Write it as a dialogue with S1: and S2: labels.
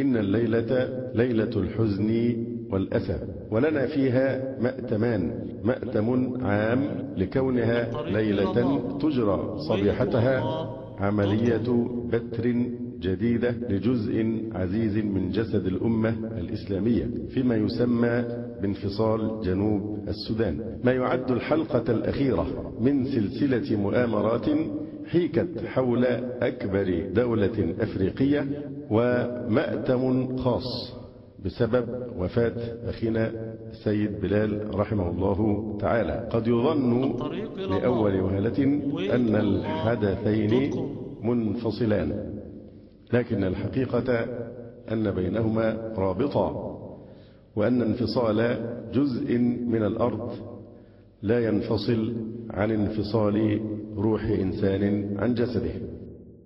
S1: إن الليلة ليلة الحزن والأسى ولنا فيها مأتمان مأتم عام لكونها ليلة تجرى صبيحتها عملية بتر جديدة لجزء عزيز من جسد الأمة الإسلامية فيما يسمى بانفصال جنوب السودان. ما يعد الحلقة الأخيرة من سلسلة مؤامرات حيكت حول أكبر دولة أفريقية ومأتم خاص بسبب وفاة أخينا السيد بلال رحمه الله تعالى. قد يظن لأول وهلة أن الحدثين منفصلان لكن الحقيقة أن بينهما رابطة وأن انفصال جزء من الأرض لا ينفصل عن انفصال روح إنسان عن جسده.